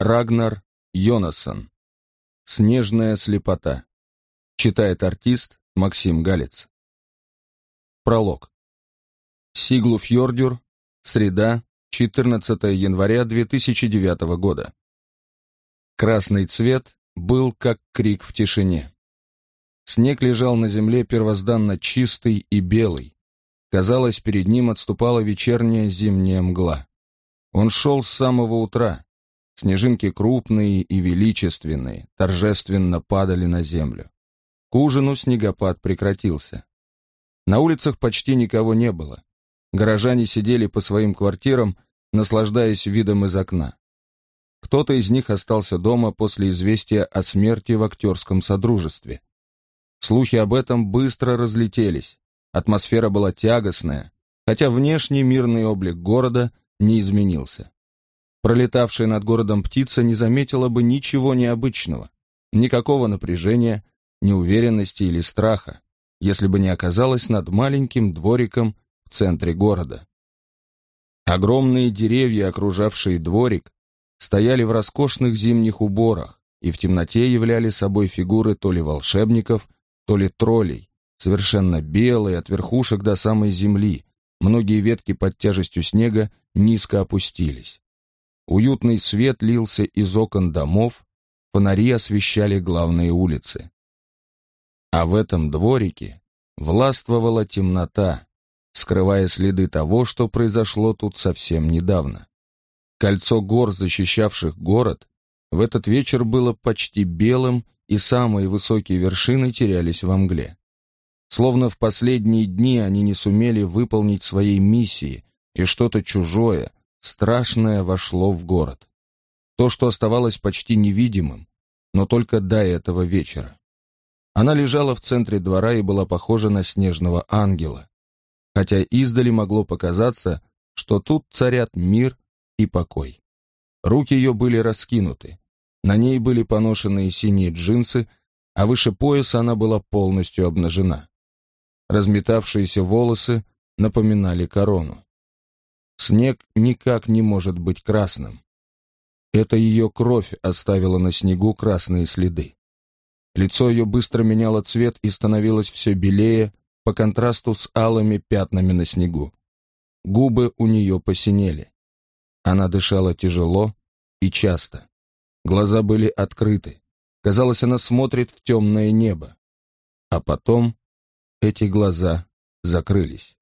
Рагнар Йонасон. «Снежная слепота». Читает артист Максим Галец. Пролог. Сиглуфьордюр. Среда, 14 января 2009 года. Красный цвет был как крик в тишине. Снег лежал на земле первозданно чистый и белый. Казалось, перед ним отступала вечерняя зимняя мгла. Он шел с самого утра. Снежинки крупные и величественные, торжественно падали на землю. К ужину снегопад прекратился. На улицах почти никого не было. Горожане сидели по своим квартирам, наслаждаясь видом из окна. Кто-то из них остался дома после известия о смерти в актерском содружестве. Слухи об этом быстро разлетелись. Атмосфера была тягостная, хотя внешний мирный облик города не изменился. Пролетавшая над городом птица не заметила бы ничего необычного, никакого напряжения, неуверенности или страха, если бы не оказалась над маленьким двориком в центре города. Огромные деревья, окружавшие дворик, стояли в роскошных зимних уборах и в темноте являли собой фигуры то ли волшебников, то ли троллей, совершенно белые от верхушек до самой земли, многие ветки под тяжестью снега низко опустились. Уютный свет лился из окон домов, фонари освещали главные улицы. А в этом дворике властвовала темнота, скрывая следы того, что произошло тут совсем недавно. Кольцо гор, защищавших город, в этот вечер было почти белым, и самые высокие вершины терялись во мгле. Словно в последние дни они не сумели выполнить своей миссии, и что-то чужое, страшное вошло в город. То, что оставалось почти невидимым, но только до этого вечера. Она лежала в центре двора и была похожа на снежного ангела, хотя издали могло показаться, что тут царят мир и покой. Руки ее были раскинуты, на ней были поношенные синие джинсы, а выше пояса она была полностью обнажена. Разметавшиеся волосы напоминали корону. Снег никак не может быть красным. Это ее кровь оставила на снегу красные следы. Лицо ее быстро меняло цвет и становилось все белее по контрасту с алыми пятнами на снегу. Губы у нее посинели. Она дышала тяжело и часто. Глаза были открыты. Казалось, она смотрит в темное небо. А потом эти глаза закрылись.